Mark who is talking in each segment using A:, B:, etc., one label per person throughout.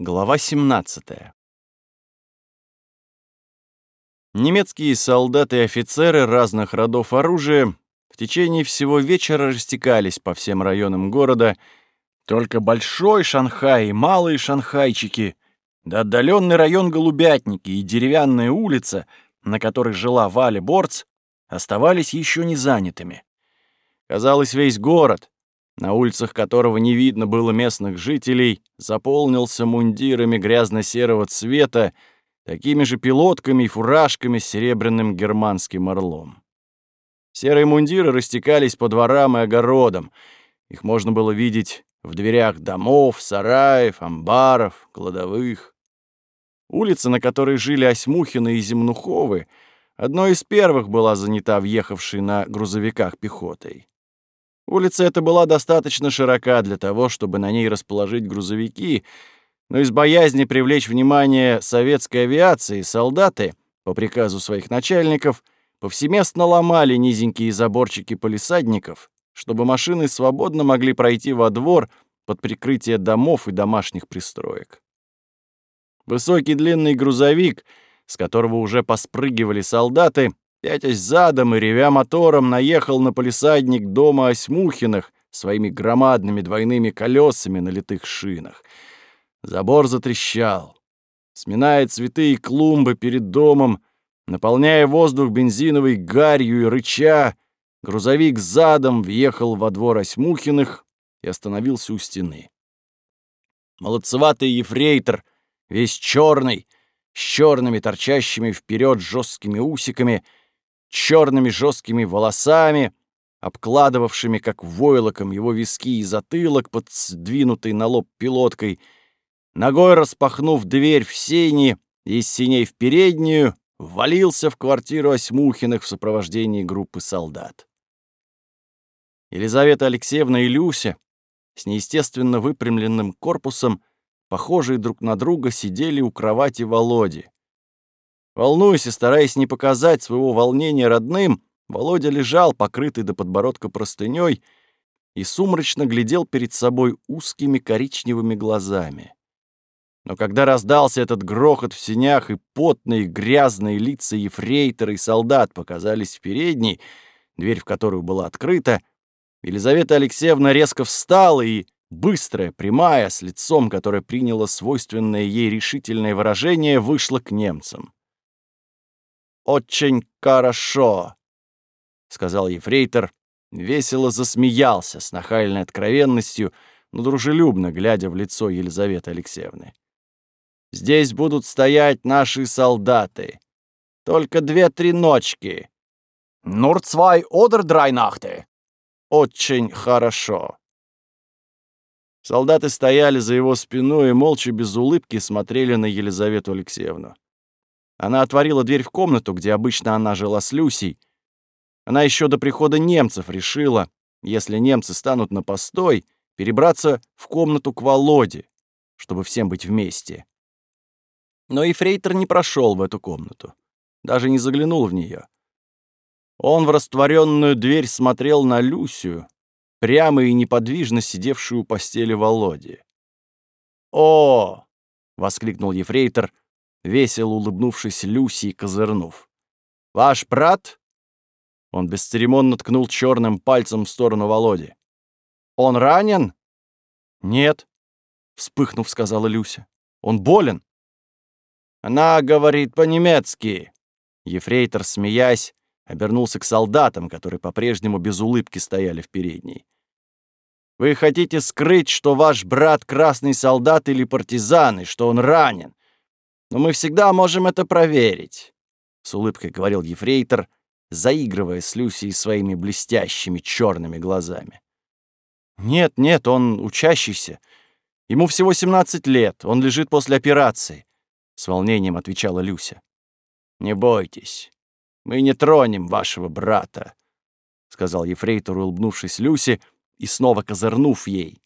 A: Глава 17. Немецкие солдаты и офицеры разных родов оружия в течение всего вечера растекались по всем районам города, только Большой Шанхай и Малые Шанхайчики, да отдаленный район Голубятники и деревянная улица, на которой жила Валя Борц, оставались еще не занятыми. Казалось, весь город, на улицах которого не видно было местных жителей, заполнился мундирами грязно-серого цвета, такими же пилотками и фуражками с серебряным германским орлом. Серые мундиры растекались по дворам и огородам. Их можно было видеть в дверях домов, сараев, амбаров, кладовых. Улица, на которой жили Осьмухины и Земнуховы, одной из первых была занята въехавшей на грузовиках пехотой. Улица эта была достаточно широка для того, чтобы на ней расположить грузовики, но из боязни привлечь внимание советской авиации солдаты, по приказу своих начальников, повсеместно ломали низенькие заборчики полисадников, чтобы машины свободно могли пройти во двор под прикрытие домов и домашних пристроек. Высокий длинный грузовик, с которого уже поспрыгивали солдаты, пятясь задом и ревя мотором, наехал на полисадник дома Осьмухиных своими громадными двойными колесами на литых шинах. Забор затрещал. Сминая цветы и клумбы перед домом, наполняя воздух бензиновой гарью и рыча, грузовик задом въехал во двор Осьмухиных и остановился у стены. Молодцеватый ефрейтор, весь черный, с черными торчащими вперед жесткими усиками — черными жесткими волосами, обкладывавшими как войлоком его виски и затылок под сдвинутой на лоб пилоткой, ногой распахнув дверь в сени и из синей в переднюю, ввалился в квартиру Осьмухиных в сопровождении группы солдат. Елизавета Алексеевна и Люся с неестественно выпрямленным корпусом, похожие друг на друга, сидели у кровати Володи. Волнуясь и стараясь не показать своего волнения родным, Володя лежал, покрытый до подбородка простыней, и сумрачно глядел перед собой узкими коричневыми глазами. Но когда раздался этот грохот в синях, и потные грязные лица ефрейтора и солдат показались в передней, дверь в которую была открыта, Елизавета Алексеевна резко встала и, быстрая, прямая, с лицом, которое приняло свойственное ей решительное выражение, вышла к немцам очень хорошо», — сказал ефрейтор, весело засмеялся с нахальной откровенностью, но дружелюбно глядя в лицо Елизаветы Алексеевны. «Здесь будут стоять наши солдаты. Только две-три ночки. Нур цвай одер драйнахты. Очень хорошо». Солдаты стояли за его спиной и молча без улыбки смотрели на Елизавету Алексеевну. Она отворила дверь в комнату, где обычно она жила с Люсей. Она еще до прихода немцев решила, если немцы станут на постой, перебраться в комнату к Володе, чтобы всем быть вместе. Но и Фрейтер не прошел в эту комнату, даже не заглянул в нее. Он в растворенную дверь смотрел на Люсию, прямо и неподвижно сидевшую у постели Володи. «О!» — воскликнул ефрейтор — весело улыбнувшись Люси и козырнув. «Ваш брат?» Он бесцеремонно ткнул черным пальцем в сторону Володи. «Он ранен?» «Нет», — вспыхнув, сказала Люся. «Он болен?» «Она говорит по-немецки». Ефрейтор, смеясь, обернулся к солдатам, которые по-прежнему без улыбки стояли в передней. «Вы хотите скрыть, что ваш брат красный солдат или партизан, и что он ранен, но мы всегда можем это проверить», — с улыбкой говорил ефрейтор, заигрывая с Люсей своими блестящими черными глазами. «Нет, нет, он учащийся. Ему всего 17 лет, он лежит после операции», — с волнением отвечала Люся. «Не бойтесь, мы не тронем вашего брата», — сказал ефрейтор, улыбнувшись Люсе и снова козырнув ей.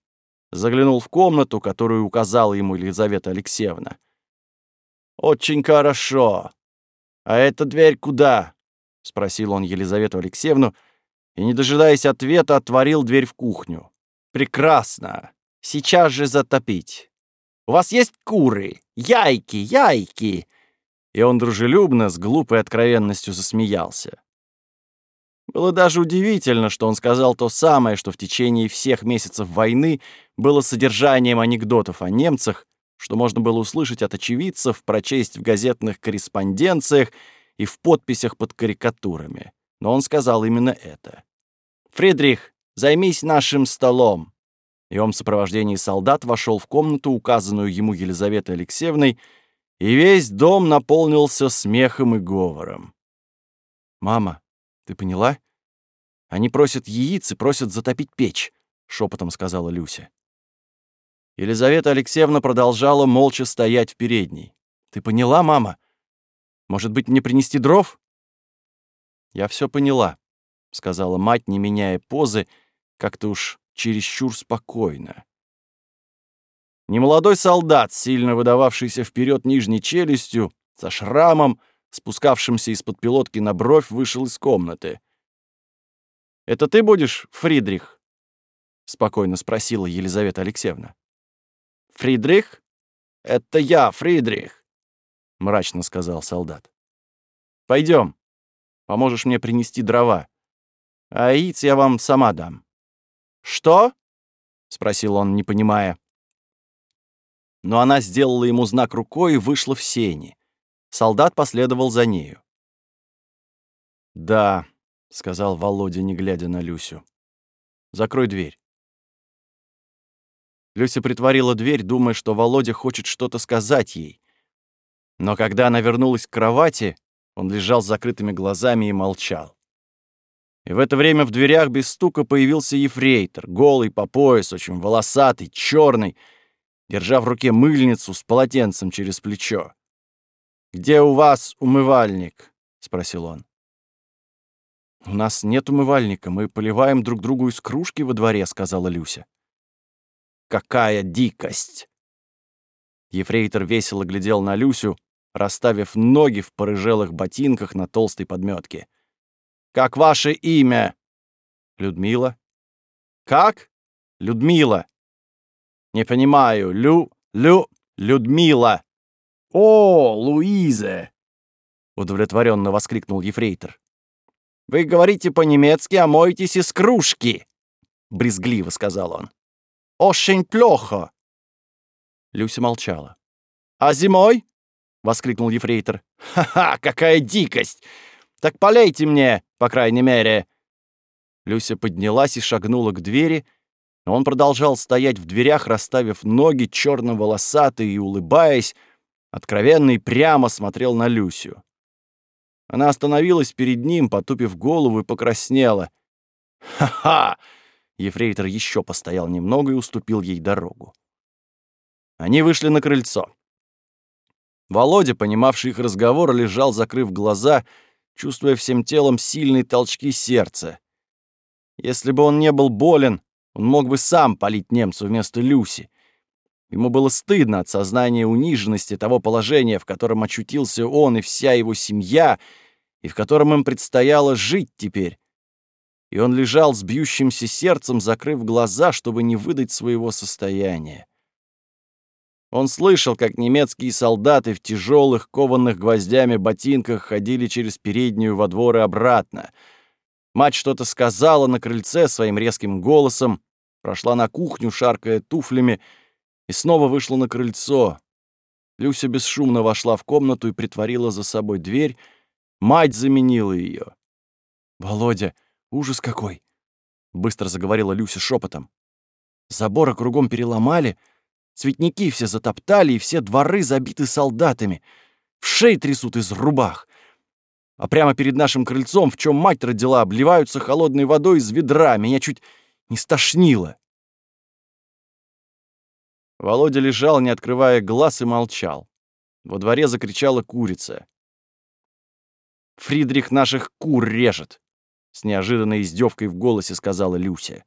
A: Заглянул в комнату, которую указала ему Елизавета Алексеевна. «Очень хорошо. А эта дверь куда?» — спросил он Елизавету Алексеевну, и, не дожидаясь ответа, отворил дверь в кухню. «Прекрасно. Сейчас же затопить. У вас есть куры? Яйки, яйки!» И он дружелюбно, с глупой откровенностью засмеялся. Было даже удивительно, что он сказал то самое, что в течение всех месяцев войны было содержанием анекдотов о немцах, что можно было услышать от очевидцев, прочесть в газетных корреспонденциях и в подписях под карикатурами. Но он сказал именно это. «Фридрих, займись нашим столом!» И он в сопровождении солдат вошел в комнату, указанную ему Елизаветой Алексеевной, и весь дом наполнился смехом и говором. «Мама, ты поняла? Они просят яиц и просят затопить печь», — шепотом сказала Люся. Елизавета Алексеевна продолжала молча стоять в передней. «Ты поняла, мама? Может быть, мне принести дров?» «Я все поняла», — сказала мать, не меняя позы, как-то уж чересчур спокойно. Немолодой солдат, сильно выдававшийся вперед нижней челюстью, со шрамом, спускавшимся из-под пилотки на бровь, вышел из комнаты. «Это ты будешь, Фридрих?» — спокойно спросила Елизавета Алексеевна. «Фридрих? Это я, Фридрих!» — мрачно сказал солдат. Пойдем, поможешь мне принести дрова. А яиц я вам сама дам». «Что?» — спросил он, не понимая. Но она сделала ему знак рукой и вышла в сени. Солдат последовал за нею. «Да», — сказал Володя, не глядя на Люсю. «Закрой дверь». Люся притворила дверь, думая, что Володя хочет что-то сказать ей. Но когда она вернулась к кровати, он лежал с закрытыми глазами и молчал. И в это время в дверях без стука появился ефрейтор, голый по пояс, очень волосатый, черный, держа в руке мыльницу с полотенцем через плечо. «Где у вас умывальник?» — спросил он. «У нас нет умывальника, мы поливаем друг другу из кружки во дворе», — сказала Люся. Какая дикость!» Ефрейтор весело глядел на Люсю, расставив ноги в порыжелых ботинках на толстой подметке. «Как ваше имя?» «Людмила». «Как?» «Людмила». «Не понимаю. Лю... Лю... Людмила». «О, Луизе!» — удовлетворенно воскликнул ефрейтор. «Вы говорите по-немецки, а моетесь из кружки!» — брезгливо сказал он. Очень плохо!» Люся молчала. «А зимой?» — воскликнул ефрейтор. «Ха-ха, какая дикость! Так полейте мне, по крайней мере!» Люся поднялась и шагнула к двери, но он продолжал стоять в дверях, расставив ноги, черно-волосатый и улыбаясь, откровенно и прямо смотрел на Люсю. Она остановилась перед ним, потупив голову и покраснела. «Ха-ха! Ефрейтор еще постоял немного и уступил ей дорогу. Они вышли на крыльцо. Володя, понимавший их разговор, лежал, закрыв глаза, чувствуя всем телом сильные толчки сердца. Если бы он не был болен, он мог бы сам полить немцу вместо Люси. Ему было стыдно от сознания униженности того положения, в котором очутился он и вся его семья, и в котором им предстояло жить теперь, и он лежал с бьющимся сердцем, закрыв глаза, чтобы не выдать своего состояния. Он слышал, как немецкие солдаты в тяжелых, кованных гвоздями ботинках ходили через переднюю во двор и обратно. Мать что-то сказала на крыльце своим резким голосом, прошла на кухню, шаркая туфлями, и снова вышла на крыльцо. Люся бесшумно вошла в комнату и притворила за собой дверь. Мать заменила ее. «Володя!» Ужас какой!» — быстро заговорила Люся шепотом. «Заборы кругом переломали, цветники все затоптали, и все дворы забиты солдатами. В шеи трясут из рубах. А прямо перед нашим крыльцом, в чем мать родила, обливаются холодной водой из ведра. Меня чуть не стошнило». Володя лежал, не открывая глаз, и молчал. Во дворе закричала курица. «Фридрих наших кур режет!» С неожиданной издевкой в голосе сказала Люся.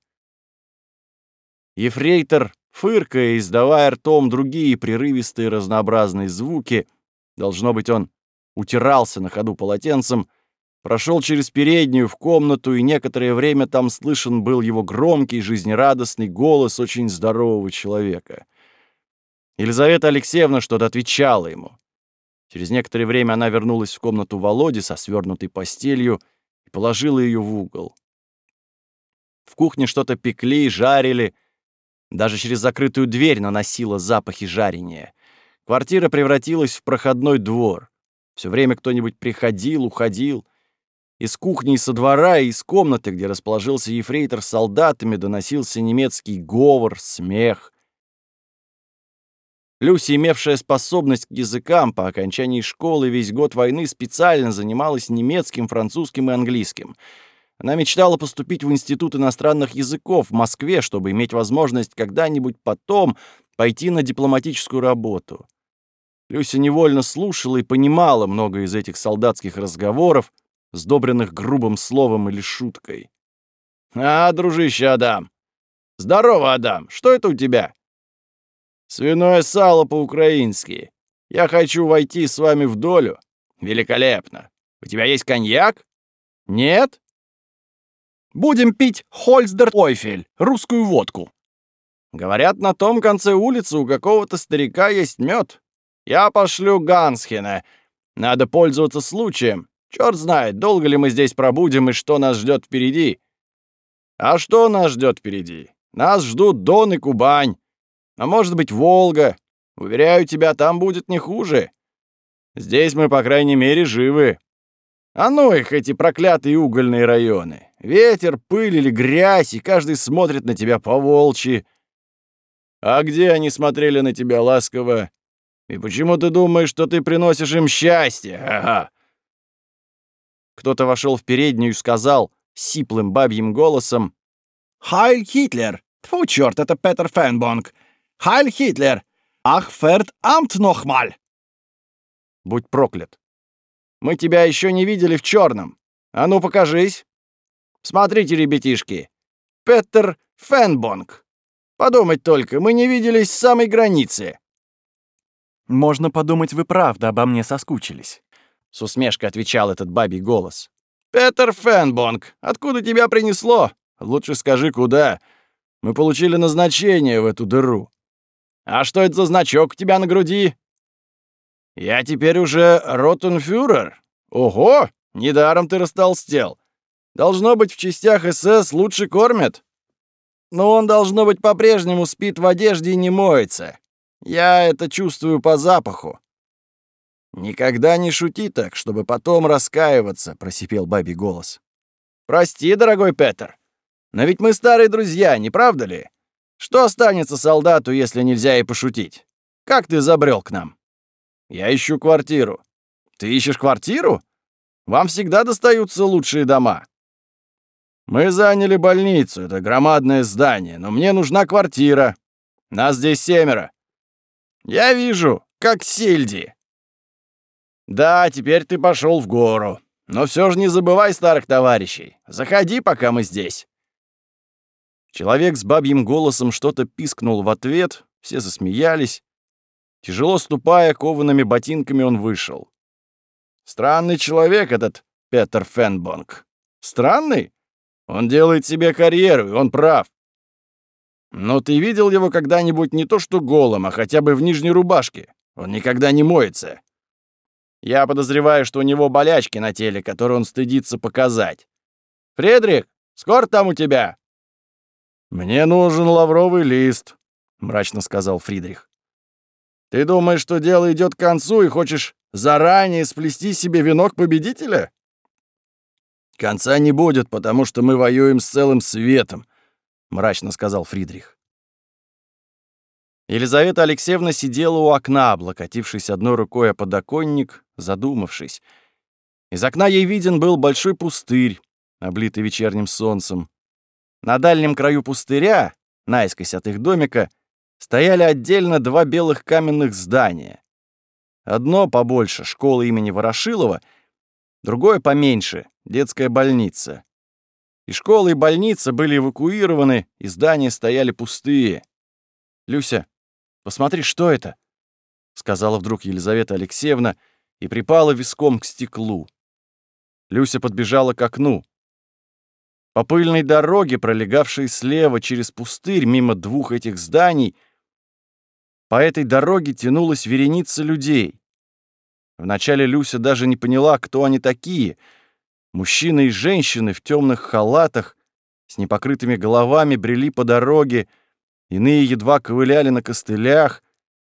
A: Ефрейтор, фыркая, издавая ртом другие прерывистые разнообразные звуки, должно быть, он утирался на ходу полотенцем, прошел через переднюю в комнату, и некоторое время там слышен был его громкий, жизнерадостный голос очень здорового человека. Елизавета Алексеевна что-то отвечала ему. Через некоторое время она вернулась в комнату Володи со свернутой постелью положила ее в угол. В кухне что-то пекли, жарили. Даже через закрытую дверь наносила запахи жарения. Квартира превратилась в проходной двор. Все время кто-нибудь приходил, уходил. Из кухни, со двора и из комнаты, где расположился ефрейтор с солдатами, доносился немецкий говор, смех. Люси, имевшая способность к языкам, по окончании школы весь год войны специально занималась немецким, французским и английским. Она мечтала поступить в Институт иностранных языков в Москве, чтобы иметь возможность когда-нибудь потом пойти на дипломатическую работу. Люся невольно слушала и понимала много из этих солдатских разговоров, сдобренных грубым словом или шуткой. «А, дружище Адам! Здорово, Адам! Что это у тебя?» Свиное сало по-украински. Я хочу войти с вами в долю. Великолепно. У тебя есть коньяк? Нет? Будем пить Хольздер-Ойфель, русскую водку. Говорят, на том конце улицы у какого-то старика есть мед. Я пошлю Гансхена. Надо пользоваться случаем. Черт знает, долго ли мы здесь пробудем и что нас ждет впереди. А что нас ждет впереди? Нас ждут Дон и Кубань. А может быть, Волга. Уверяю тебя, там будет не хуже. Здесь мы, по крайней мере, живы. А ну их, эти проклятые угольные районы. Ветер, пыль или грязь, и каждый смотрит на тебя по-волчьи. А где они смотрели на тебя ласково? И почему ты думаешь, что ты приносишь им счастье? Ага. Кто-то вошел в переднюю и сказал сиплым бабьим голосом «Heil Hitler! Тьфу, черт, это Петер Фенбонг! Heil Hitler! Ach, verdammt noch mal!» «Будь проклят! Мы тебя еще не видели в черном. А ну, покажись! Смотрите, ребятишки! Петер Фенбонг! Подумать только, мы не виделись с самой границы!»
B: «Можно подумать, вы правда обо мне соскучились», —
A: с усмешкой отвечал этот бабий голос. «Петер Фенбонг, откуда тебя принесло? Лучше скажи, куда. Мы получили назначение в эту дыру. А что это за значок у тебя на груди? Я теперь уже ротенфюрер. Ого, недаром ты растолстел. Должно быть, в частях СС лучше кормят. Но он, должно быть, по-прежнему спит в одежде и не моется. Я это чувствую по запаху. «Никогда не шути так, чтобы потом раскаиваться», — просипел бабий голос. «Прости, дорогой Петер, но ведь мы старые друзья, не правда ли? Что останется солдату, если нельзя и пошутить? Как ты забрел к нам? Я ищу квартиру. Ты ищешь квартиру? Вам всегда достаются лучшие дома. Мы заняли больницу, это громадное здание, но мне нужна квартира. Нас здесь семеро. Я вижу, как сельди. Да, теперь ты пошел в гору. Но все же не забывай старых товарищей. Заходи, пока мы здесь. Человек с бабьим голосом что-то пискнул в ответ, все засмеялись. Тяжело ступая коваными ботинками, он вышел. Странный человек этот Петер Фенбонг. Странный? Он делает себе карьеру, и он прав. Но ты видел его когда-нибудь не то что голым, а хотя бы в нижней рубашке? Он никогда не моется. Я подозреваю, что у него болячки на теле, которые он стыдится показать. «Фредрик, скоро там у тебя?» «Мне нужен лавровый лист», — мрачно сказал Фридрих. «Ты думаешь, что дело идет к концу и хочешь заранее сплести себе венок победителя?» «Конца не будет, потому что мы воюем с целым светом», — мрачно сказал Фридрих. Елизавета Алексеевна сидела у окна, облокотившись одной рукой о подоконник, задумавшись. Из окна ей виден был большой пустырь, облитый вечерним солнцем. На дальнем краю пустыря, наискось от их домика, стояли отдельно два белых каменных здания. Одно побольше — школа имени Ворошилова, другое поменьше — детская больница. И школа, и больница были эвакуированы, и здания стояли пустые. «Люся, посмотри, что это?» — сказала вдруг Елизавета Алексеевна и припала виском к стеклу. Люся подбежала к окну. По пыльной дороге, пролегавшей слева через пустырь мимо двух этих зданий, по этой дороге тянулась вереница людей. Вначале Люся даже не поняла, кто они такие. Мужчины и женщины в темных халатах, с непокрытыми головами брели по дороге, иные едва ковыляли на костылях,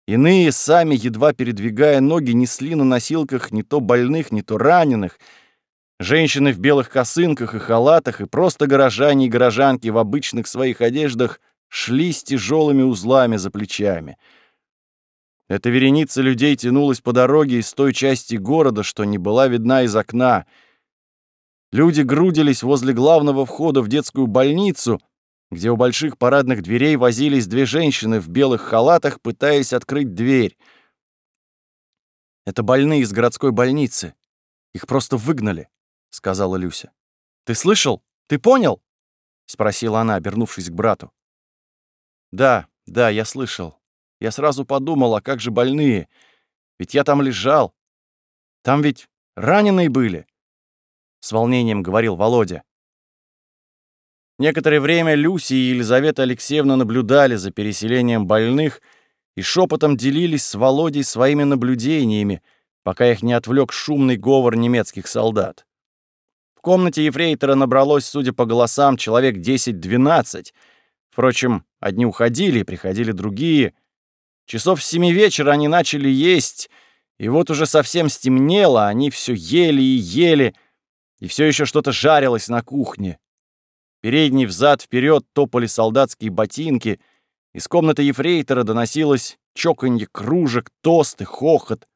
A: иные, сами едва передвигая ноги, несли на носилках не то больных, не то раненых. Женщины в белых косынках и халатах и просто горожане и горожанки в обычных своих одеждах шли с тяжелыми узлами за плечами. Эта вереница людей тянулась по дороге из той части города, что не была видна из окна — Люди грудились возле главного входа в детскую больницу, где у больших парадных дверей возились две женщины в белых халатах, пытаясь открыть дверь. «Это больные из городской больницы. Их просто выгнали», — сказала Люся. «Ты слышал? Ты понял?» — спросила она, обернувшись к брату. «Да, да, я слышал. Я сразу подумал, а как же больные? Ведь я там лежал. Там ведь раненые были с волнением говорил Володя. Некоторое время Люси и Елизавета Алексеевна наблюдали за переселением больных и шепотом делились с Володей своими наблюдениями, пока их не отвлек шумный говор немецких солдат. Комнате ефрейтора набралось, судя по голосам, человек 10-12. Впрочем, одни уходили, приходили другие. Часов с семи вечера они начали есть, и вот уже совсем стемнело, они все ели и ели, и все еще что-то жарилось на кухне. Передний взад вперед топали солдатские ботинки, из комнаты ефрейтора доносилось чоканье кружек, тосты, хохот.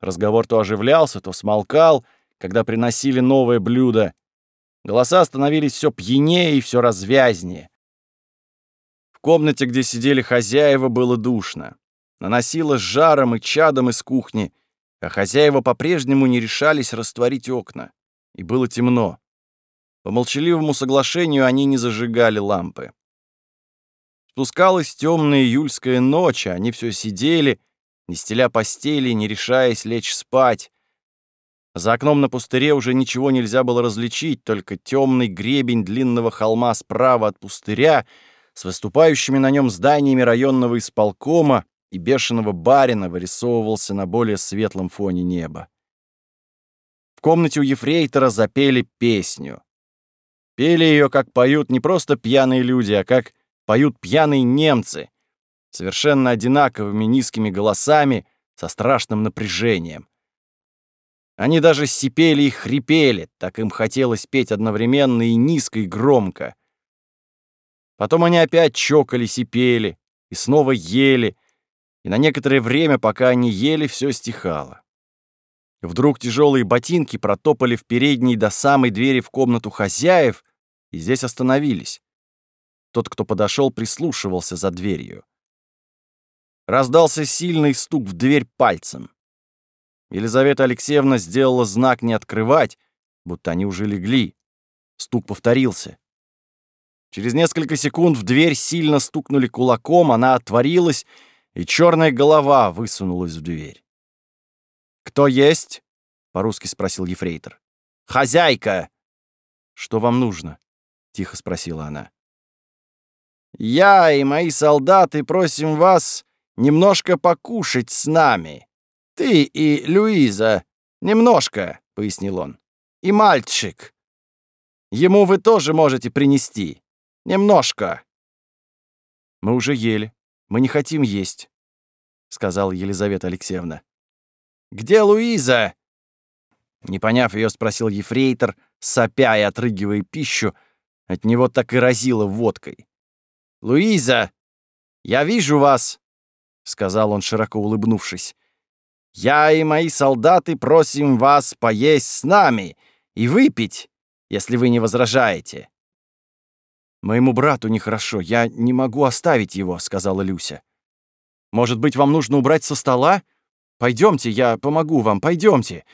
A: Разговор то оживлялся, то смолкал, когда приносили новое блюдо. Голоса становились все пьянее и все развязнее. В комнате, где сидели хозяева, было душно. Наносило жаром и чадом из кухни, а хозяева по-прежнему не решались растворить окна и было темно. По молчаливому соглашению они не зажигали лампы. Спускалась темная июльская ночь, а они все сидели, не стеля постели, не решаясь лечь спать. За окном на пустыре уже ничего нельзя было различить, только темный гребень длинного холма справа от пустыря с выступающими на нем зданиями районного исполкома и бешеного барина вырисовывался на более светлом фоне неба комнате у ефрейтора запели песню. Пели ее, как поют не просто пьяные люди, а как поют пьяные немцы, совершенно одинаковыми низкими голосами, со страшным напряжением. Они даже сипели и хрипели, так им хотелось петь одновременно и низко, и громко. Потом они опять чокались и пели, и снова ели, и на некоторое время, пока они ели, все стихало. Вдруг тяжелые ботинки протопали в передней до самой двери в комнату хозяев и здесь остановились. Тот, кто подошел, прислушивался за дверью. Раздался сильный стук в дверь пальцем. Елизавета Алексеевна сделала знак не открывать, будто они уже легли. Стук повторился. Через несколько секунд в дверь сильно стукнули кулаком, она отворилась, и черная голова высунулась в дверь. «Кто есть?» — по-русски спросил ефрейтор. «Хозяйка!» «Что вам нужно?» — тихо спросила она. «Я и мои солдаты просим вас немножко покушать с нами. Ты и Люиза. Немножко», — пояснил он. «И мальчик. Ему вы тоже можете принести. Немножко». «Мы уже ели. Мы не хотим есть», — сказала Елизавета Алексеевна. Где Луиза?» Не поняв ее, спросил ефрейтор, сопя и отрыгивая пищу, от него так и разило водкой. «Луиза, я вижу вас!» — сказал он, широко улыбнувшись. «Я и мои солдаты просим вас поесть с нами и выпить, если вы не возражаете». «Моему брату нехорошо, я не могу оставить его», — сказала Люся. «Может быть, вам нужно убрать со стола?» Пойдемте, я помогу вам, пойдемте.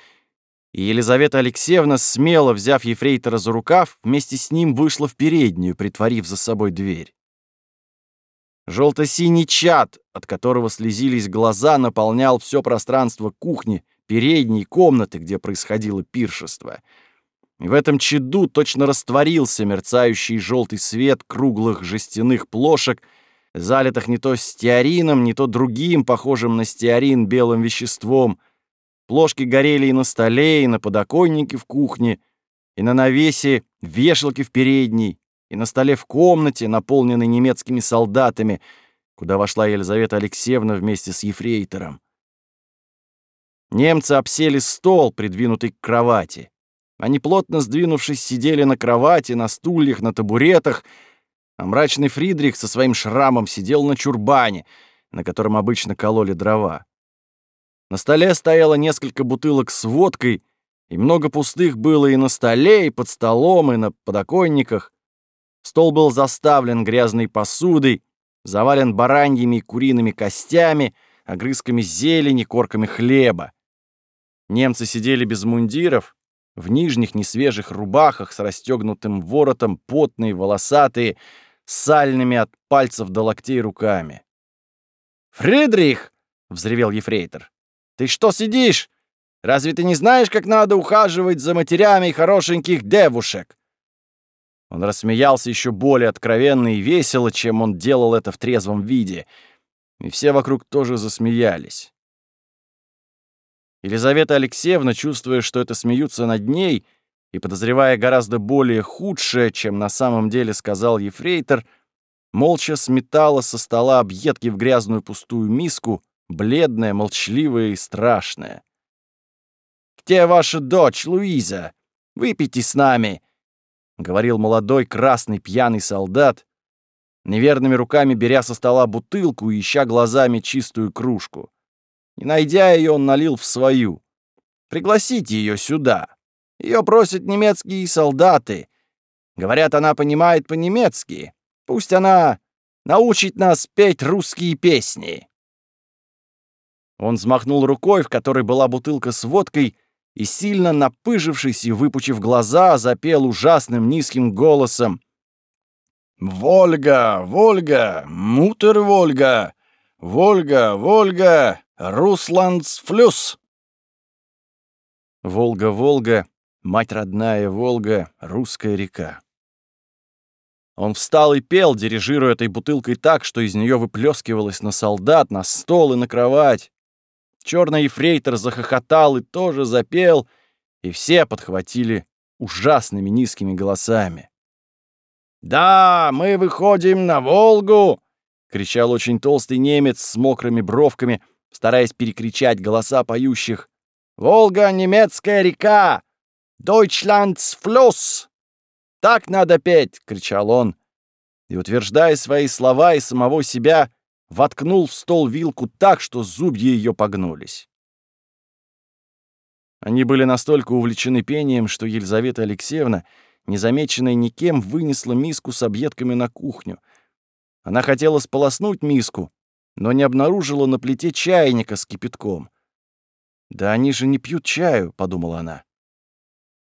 A: И Елизавета Алексеевна, смело взяв ефрейтора за рукав, вместе с ним вышла в переднюю, притворив за собой дверь. Желто-синий чад, от которого слезились глаза, наполнял все пространство кухни, передней комнаты, где происходило пиршество. И в этом чаду точно растворился мерцающий желтый свет круглых жестяных плошек, залитых не то стеарином, не то другим, похожим на стеарин белым веществом. Плошки горели и на столе, и на подоконнике в кухне, и на навесе вешалки в передней, и на столе в комнате, наполненной немецкими солдатами, куда вошла Елизавета Алексеевна вместе с ефрейтором. Немцы обсели стол, придвинутый к кровати. Они, плотно сдвинувшись, сидели на кровати, на стульях, на табуретах, а мрачный Фридрих со своим шрамом сидел на чурбане, на котором обычно кололи дрова. На столе стояло несколько бутылок с водкой, и много пустых было и на столе, и под столом, и на подоконниках. Стол был заставлен грязной посудой, завален бараньими и куриными костями, огрызками зелени, корками хлеба. Немцы сидели без мундиров, в нижних несвежих рубахах с расстегнутым воротом, потные, волосатые, сальными от пальцев до локтей руками. «Фридрих!» — взревел ефрейтор. «Ты что сидишь? Разве ты не знаешь, как надо ухаживать за матерями хорошеньких девушек?» Он рассмеялся еще более откровенно и весело, чем он делал это в трезвом виде. И все вокруг тоже засмеялись. Елизавета Алексеевна, чувствуя, что это смеются над ней, и подозревая гораздо более худшее, чем на самом деле сказал ефрейтор, молча сметала со стола объедки в грязную пустую миску, бледная, молчаливая и страшная. «Где ваша дочь, Луиза? Выпейте с нами!» — говорил молодой красный пьяный солдат, неверными руками беря со стола бутылку и ища глазами чистую кружку. Не найдя ее, он налил в свою. «Пригласите ее сюда. Ее просят немецкие солдаты. Говорят, она понимает по-немецки. Пусть она научит нас петь русские песни». Он взмахнул рукой, в которой была бутылка с водкой, и, сильно напыжившись и выпучив глаза, запел ужасным низким голосом. «Вольга, Вольга, мутер Вольга, Вольга, Вольга, Русландсфлюс!» Волга-Волга, мать родная Волга, русская река. Он встал и пел, дирижируя этой бутылкой так, что из нее выплескивалось на солдат, на стол и на кровать. Черный ефрейтор захохотал и тоже запел, и все подхватили ужасными низкими голосами. «Да, мы выходим на Волгу!» — кричал очень толстый немец с мокрыми бровками, стараясь перекричать голоса поющих. «Волга — немецкая река! Fluss!» «Так надо петь!» — кричал он. И, утверждая свои слова и самого себя, воткнул в стол вилку так, что зубья ее погнулись. Они были настолько увлечены пением, что Елизавета Алексеевна, незамеченная никем, вынесла миску с объедками на кухню. Она хотела сполоснуть миску, но не обнаружила на плите чайника с кипятком. «Да они же не пьют чаю», — подумала она.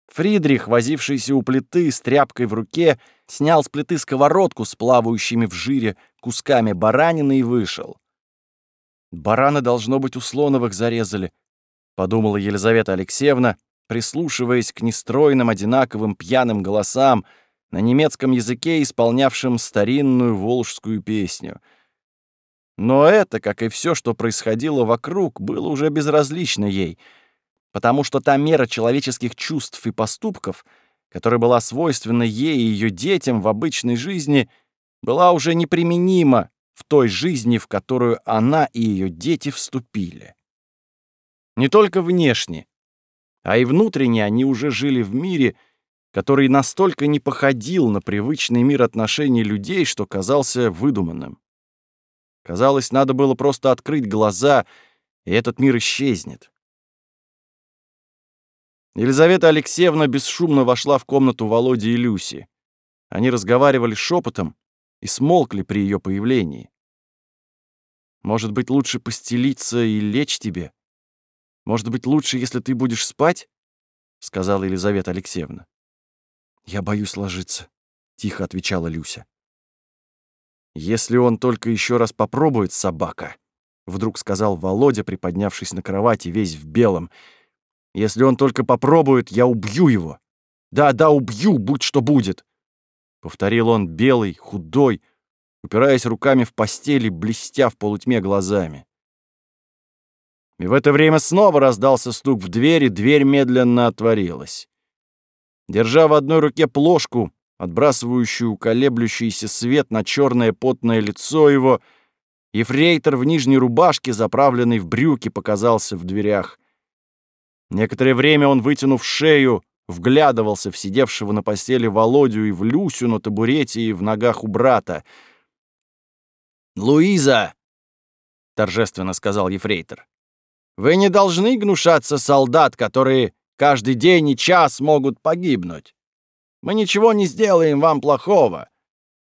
A: Фридрих, возившийся у плиты с тряпкой в руке, снял с плиты сковородку с плавающими в жире кусками баранины и вышел. «Бараны, должно быть, у Слоновых зарезали», — подумала Елизавета Алексеевна, прислушиваясь к нестройным одинаковым пьяным голосам на немецком языке, исполнявшим старинную волжскую песню — но это, как и все, что происходило вокруг, было уже безразлично ей, потому что та мера человеческих чувств и поступков, которая была свойственна ей и ее детям в обычной жизни, была уже неприменима в той жизни, в которую она и ее дети вступили. Не только внешне, а и внутренне они уже жили в мире, который настолько не походил на привычный мир отношений людей, что казался выдуманным. Казалось, надо было просто открыть глаза, и этот мир исчезнет. Елизавета Алексеевна бесшумно вошла в комнату Володи и Люси. Они разговаривали шепотом и смолкли при ее появлении. «Может быть, лучше постелиться и лечь тебе? Может быть, лучше, если ты будешь спать?» — сказала Елизавета Алексеевна. «Я боюсь ложиться», — тихо отвечала Люся. «Если он только еще раз попробует, собака», — вдруг сказал Володя, приподнявшись на кровати, весь в белом. «Если он только попробует, я убью его. Да-да, убью, будь что будет», — повторил он, белый, худой, упираясь руками в постели, блестя в полутьме глазами. И в это время снова раздался стук в дверь, и дверь медленно отворилась. Держа в одной руке плошку, отбрасывающую колеблющийся свет на черное потное лицо его, ефрейтор в нижней рубашке, заправленный в брюки, показался в дверях. Некоторое время он, вытянув шею, вглядывался в сидевшего на постели Володю и в Люсю на табурете и в ногах у брата. «Луиза!» — торжественно сказал ефрейтор. «Вы не должны гнушаться солдат, которые каждый день и час могут погибнуть. Мы ничего не сделаем вам плохого.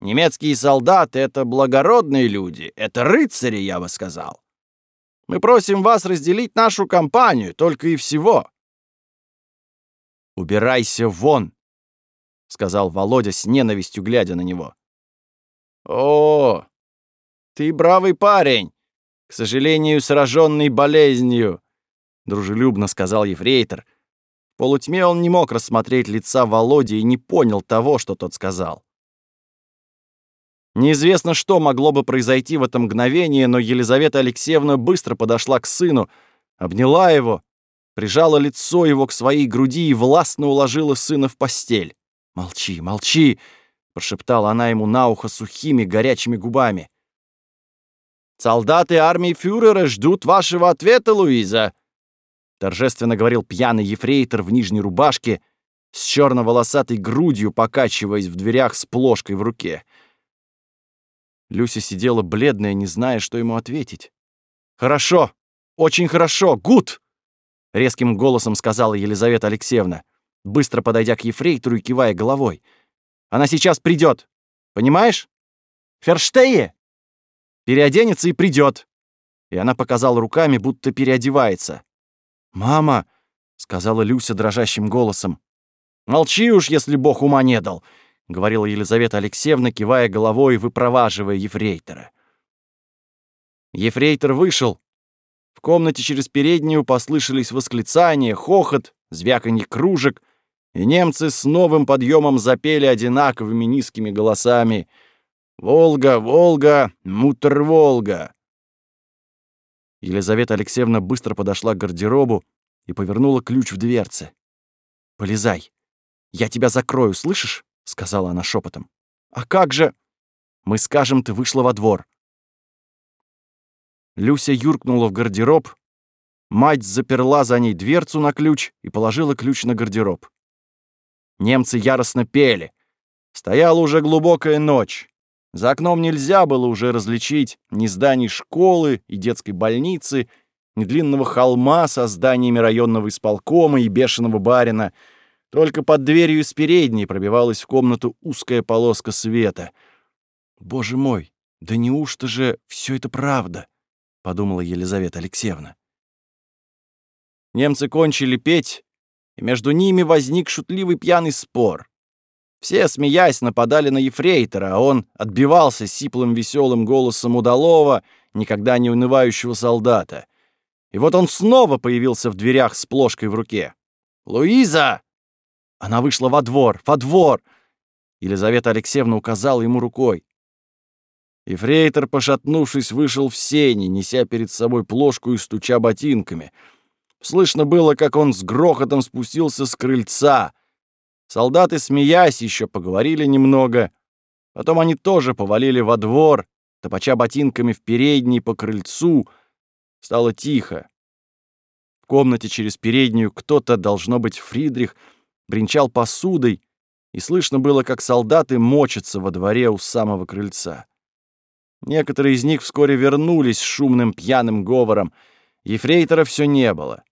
A: Немецкие солдаты — это благородные люди, это рыцари, я бы сказал. Мы просим вас разделить нашу компанию, только и всего. «Убирайся вон!» — сказал Володя с ненавистью, глядя на него. «О, ты бравый парень, к сожалению, сраженный болезнью», — дружелюбно сказал ефрейтор. В полутьме он не мог рассмотреть лица Володи и не понял того, что тот сказал. Неизвестно, что могло бы произойти в это мгновение, но Елизавета Алексеевна быстро подошла к сыну, обняла его прижала лицо его к своей груди и властно уложила сына в постель. «Молчи, молчи!» — прошептала она ему на ухо сухими, горячими губами. «Солдаты армии фюрера ждут вашего ответа, Луиза!» Торжественно говорил пьяный ефрейтор в нижней рубашке с черно-волосатой грудью, покачиваясь в дверях с плошкой в руке. Люся сидела бледная, не зная, что ему ответить. «Хорошо, очень хорошо, гуд!» — резким голосом сказала Елизавета Алексеевна, быстро подойдя к ефрейтору и кивая головой. «Она сейчас придет. Понимаешь? Ферштее! Переоденется и придет. И она показала руками, будто переодевается. «Мама!» — сказала Люся дрожащим голосом. «Молчи уж, если Бог ума не дал!» — говорила Елизавета Алексеевна, кивая головой и выпроваживая ефрейтора. Ефрейтор вышел, в комнате через переднюю послышались восклицания, хохот, звяканье кружек, и немцы с новым подъемом запели одинаковыми низкими голосами «Волга, Волга, мутер Волга!». Елизавета Алексеевна быстро подошла к гардеробу и повернула ключ в дверце. «Полезай. Я тебя закрою, слышишь?» — сказала она шепотом. «А как же...» «Мы скажем, ты вышла во двор. Люся юркнула в гардероб. Мать заперла за ней дверцу на ключ и положила ключ на гардероб. Немцы яростно пели. Стояла уже глубокая ночь. За окном нельзя было уже различить ни зданий школы и детской больницы, ни длинного холма со зданиями районного исполкома и бешеного барина. Только под дверью из передней пробивалась в комнату узкая полоска света. Боже мой, да неужто же все это правда? подумала Елизавета Алексеевна. Немцы кончили петь, и между ними возник шутливый пьяный спор. Все, смеясь, нападали на ефрейтора, а он отбивался сиплым веселым голосом удалого, никогда не унывающего солдата. И вот он снова появился в дверях с плошкой в руке. «Луиза!» Она вышла во двор, во двор! Елизавета Алексеевна указала ему рукой. Ефрейтор, пошатнувшись, вышел в сени, неся перед собой плошку и стуча ботинками. Слышно было, как он с грохотом спустился с крыльца. Солдаты, смеясь, еще поговорили немного. Потом они тоже повалили во двор, топача ботинками в передней по крыльцу. Стало тихо. В комнате через переднюю кто-то, должно быть, Фридрих, бренчал посудой, и слышно было, как солдаты мочатся во дворе у самого крыльца. Некоторые из них вскоре вернулись с шумным пьяным говором. Ефрейтора все не было.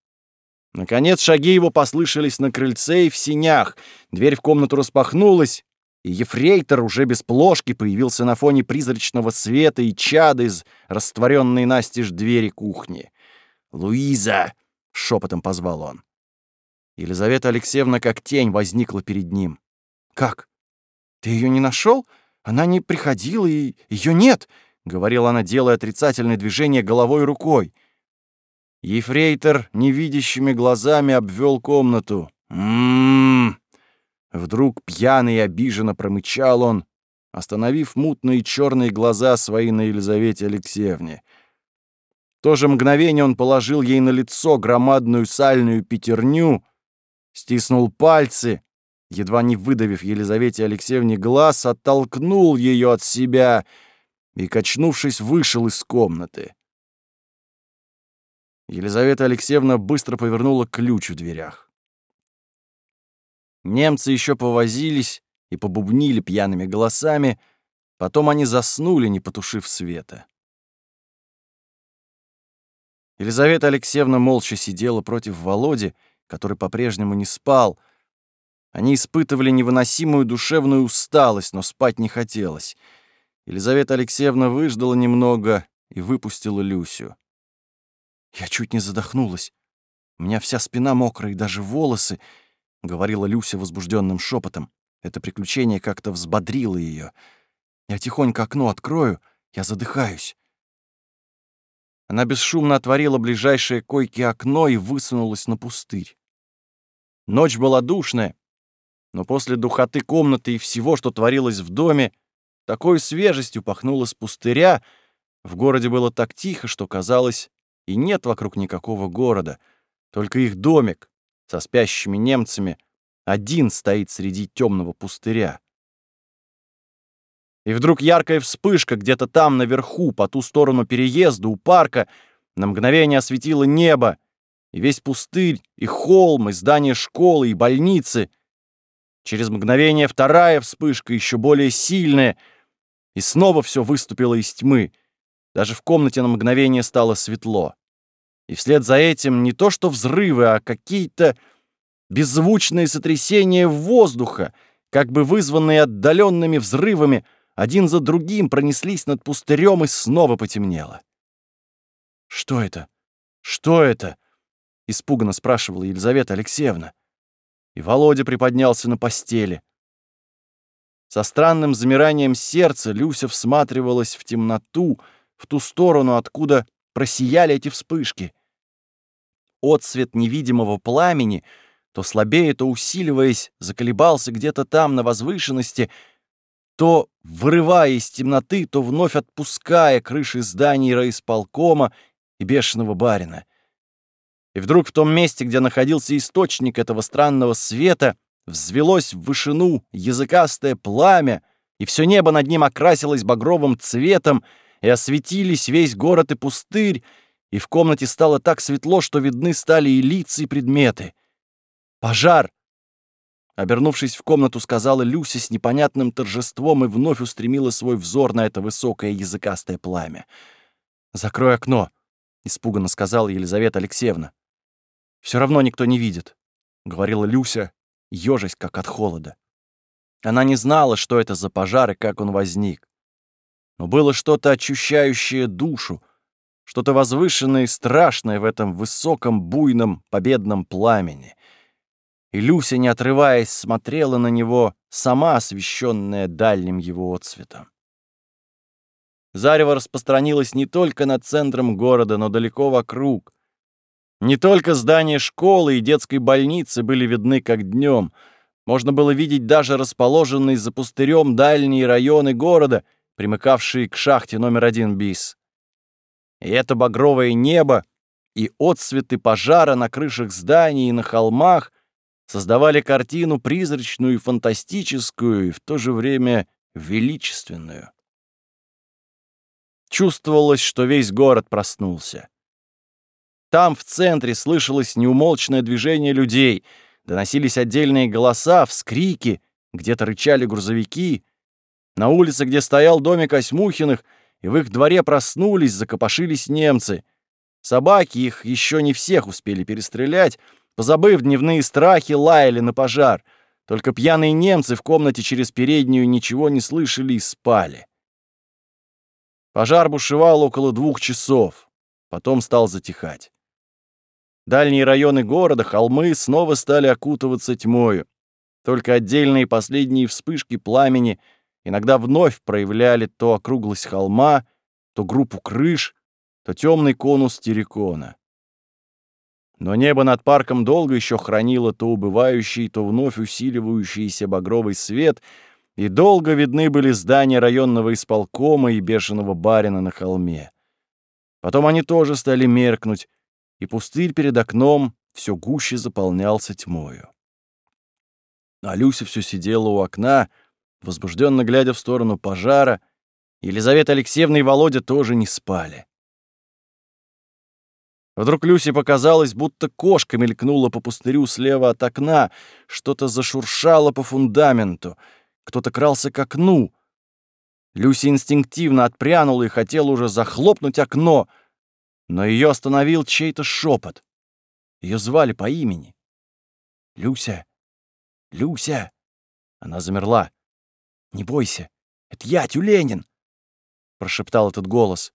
A: Наконец шаги его послышались на крыльце и в синях. Дверь в комнату распахнулась, и ефрейтор уже без плошки появился на фоне призрачного света и чада из растворенной настежь двери кухни. «Луиза!» — шепотом позвал он. Елизавета Алексеевна как тень возникла перед ним. «Как? Ты ее не нашел? Она не приходила, и ее нет», — говорила она, делая отрицательное движение головой и рукой. Ефрейтор невидящими глазами обвел комнату. «М-м-м!» Вдруг пьяный и обиженно промычал он остановив мутные черные глаза свои на Елизавете Алексеевне. В то же мгновение он положил ей на лицо громадную сальную пятерню, стиснул пальцы, едва не выдавив Елизавете Алексеевне глаз, оттолкнул ее от себя и, качнувшись, вышел из комнаты. Елизавета Алексеевна быстро повернула ключ в дверях. Немцы еще повозились и побубнили пьяными голосами, потом они заснули, не потушив света. Елизавета Алексеевна молча сидела против Володи, который по-прежнему не спал. Они испытывали невыносимую душевную усталость, но спать не хотелось. Елизавета Алексеевна выждала немного и выпустила Люсю. Я чуть не задохнулась. У меня вся спина мокрая и даже волосы, — говорила Люся возбужденным шепотом. Это приключение как-то взбодрило ее. Я тихонько окно открою, я задыхаюсь. Она бесшумно отворила ближайшее койки окно и высунулась на пустырь. Ночь была душная, но после духоты комнаты и всего, что творилось в доме, такой свежестью пахнуло с пустыря, в городе было так тихо, что казалось, и нет вокруг никакого города, только их домик со спящими немцами один стоит среди темного пустыря. И вдруг яркая вспышка где-то там наверху, по ту сторону переезда, у парка, на мгновение осветила небо, и весь пустырь, и холм, и здание школы, и больницы. Через мгновение вторая вспышка, еще более сильная, и снова все выступило из тьмы. Даже в комнате на мгновение стало светло. И вслед за этим не то что взрывы, а какие-то беззвучные сотрясения воздуха, как бы вызванные отдаленными взрывами, один за другим пронеслись над пустырем и снова потемнело. «Что это? Что это?» — испуганно спрашивала Елизавета Алексеевна. И Володя приподнялся на постели. Со странным замиранием сердца Люся всматривалась в темноту, в ту сторону, откуда просияли эти вспышки. Отсвет невидимого пламени, то слабее, то усиливаясь, заколебался где-то там, на возвышенности, то вырывая из темноты, то вновь отпуская крыши зданий райисполкома и бешеного барина. И вдруг в том месте, где находился источник этого странного света, взвелось в вышину языкастое пламя, и все небо над ним окрасилось багровым цветом, и осветились весь город и пустырь, и в комнате стало так светло, что видны стали и лица, и предметы. «Пожар!» Обернувшись в комнату, сказала Люся с непонятным торжеством и вновь устремила свой взор на это высокое языкастое пламя. «Закрой окно», — испуганно сказала Елизавета Алексеевна. Все равно никто не видит», — говорила Люся, ёжась как от холода. Она не знала, что это за пожар и как он возник. Но было что-то очищающее душу, что-то возвышенное и страшное в этом высоком, буйном, победном пламени. И Люся, не отрываясь, смотрела на него, сама освещенная дальним его отцветом. Зарево распространилось не только над центром города, но далеко вокруг. Не только здания школы и детской больницы были видны как днем. Можно было видеть даже расположенные за пустырем дальние районы города, примыкавшие к шахте номер один БИС. И это багровое небо и отсветы пожара на крышах зданий и на холмах создавали картину призрачную и фантастическую, и в то же время величественную. Чувствовалось, что весь город проснулся. Там, в центре, слышалось неумолчное движение людей, доносились отдельные голоса, вскрики, где-то рычали грузовики. На улице, где стоял домик Осьмухиных, и в их дворе проснулись, закопошились немцы. Собаки их еще не всех успели перестрелять, позабыв дневные страхи, лаяли на пожар. Только пьяные немцы в комнате через переднюю ничего не слышали и спали. Пожар бушевал около двух часов, потом стал затихать. Дальние районы города, холмы снова стали окутываться тьмою. Только отдельные последние вспышки пламени иногда вновь проявляли то округлость холма, то группу крыш, то темный конус террикона. Но небо над парком долго еще хранило то убывающий, то вновь усиливающийся багровый свет, и долго видны были здания районного исполкома и бешеного барина на холме. Потом они тоже стали меркнуть, и пустырь перед окном все гуще заполнялся тьмою. А Люся все сидела у окна, возбужденно глядя в сторону пожара, Елизавета Алексеевна и Володя тоже не спали. Вдруг Люсе показалось, будто кошка мелькнула по пустырю слева от окна, что-то зашуршало по фундаменту, кто-то крался к окну. Люся инстинктивно отпрянула и хотела уже захлопнуть окно, но ее остановил чей-то шепот. Ее звали по имени. «Люся! Люся!» Она замерла. «Не бойся, это я, Тюленин!» прошептал этот голос.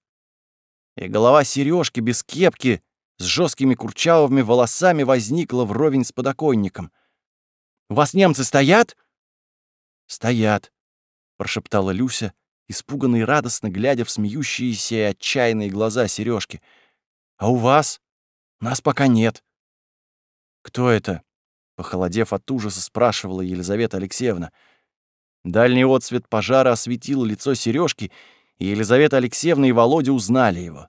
A: И голова сережки без кепки с жесткими курчавыми волосами возникла вровень с подоконником. «У вас немцы стоят?» «Стоят», — прошептала Люся, испуганно и радостно глядя в смеющиеся и отчаянные глаза сережки. «А у вас? Нас пока нет». «Кто это?» — похолодев от ужаса, спрашивала Елизавета Алексеевна. Дальний отсвет пожара осветил лицо сережки, и Елизавета Алексеевна и Володя узнали его.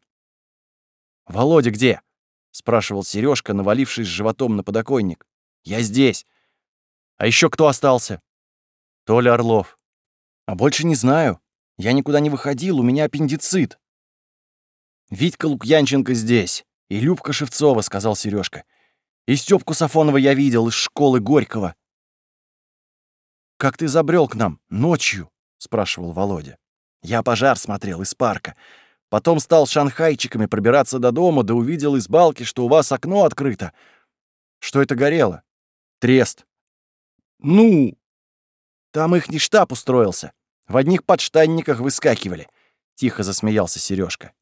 A: «Володя где?» — спрашивал Сережка, навалившись животом на подоконник. «Я здесь. А еще кто остался?» «Толя Орлов. А больше не знаю. Я никуда не выходил, у меня аппендицит». «Витька Лукьянченко здесь. И Любка Шевцова», — сказал Сережка. «И Стёпку Сафонова я видел из школы Горького». «Как ты забрел к нам? Ночью?» — спрашивал Володя. Я пожар смотрел из парка. Потом стал шанхайчиками пробираться до дома, да увидел из балки, что у вас окно открыто. Что это горело? Трест. Ну, там их не штаб устроился. В одних подштанниках выскакивали. Тихо засмеялся Сережка.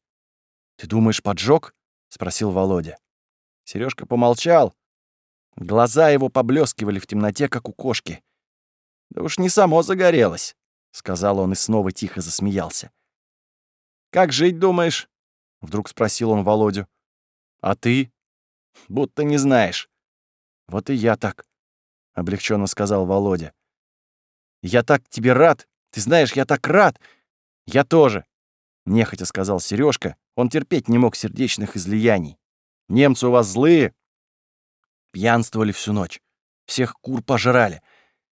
A: Ты думаешь, поджог? спросил Володя. Сережка помолчал. Глаза его поблескивали в темноте, как у кошки. Да уж не само загорелось сказал он и снова тихо засмеялся. Как жить думаешь? вдруг спросил он Володю. А ты? Будто не знаешь. Вот и я так, облегченно сказал Володя. Я так тебе рад. Ты знаешь, я так рад. Я тоже, нехотя сказал Сережка. Он терпеть не мог сердечных излияний. Немцы у вас злые. Пьянствовали всю ночь. Всех кур пожрали.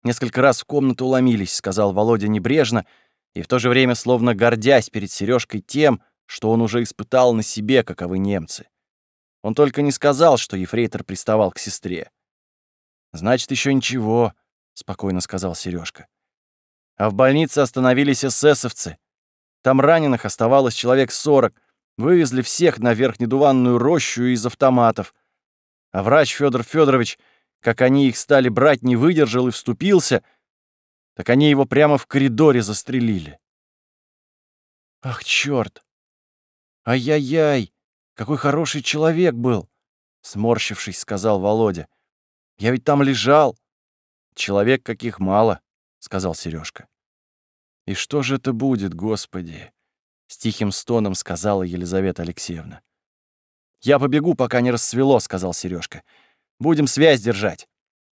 A: Несколько раз в комнату ломились, сказал Володя небрежно, и в то же время словно гордясь перед Сережкой тем, что он уже испытал на себе, каковы немцы. Он только не сказал, что ефрейтор приставал к сестре. «Значит, еще ничего», — спокойно сказал Сережка. А в больнице остановились эсэсовцы. Там раненых оставалось человек сорок. Вывезли всех на верхнедуванную рощу из автоматов. А врач Федор Федорович как они их стали брать, не выдержал и вступился, так они его прямо в коридоре застрелили. Ах, чёрт! Ай-яй-яй! Какой хороший человек был! Сморщившись, сказал Володя. Я ведь там лежал. Человек каких мало, сказал Сережка. И что же это будет, Господи? С тихим стоном сказала Елизавета Алексеевна. «Я побегу, пока не рассвело», — сказал Сережка. Будем связь держать».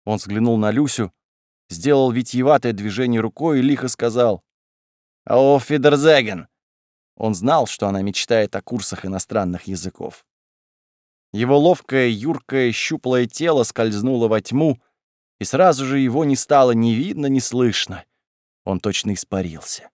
A: Он взглянул на Люсю, сделал витиеватое движение рукой и лихо сказал «О, Фидерзеген!» Он знал, что она мечтает о курсах иностранных языков. Его ловкое, юркое, щуплое тело скользнуло во тьму, и сразу же его не стало ни видно, ни слышно. Он точно испарился.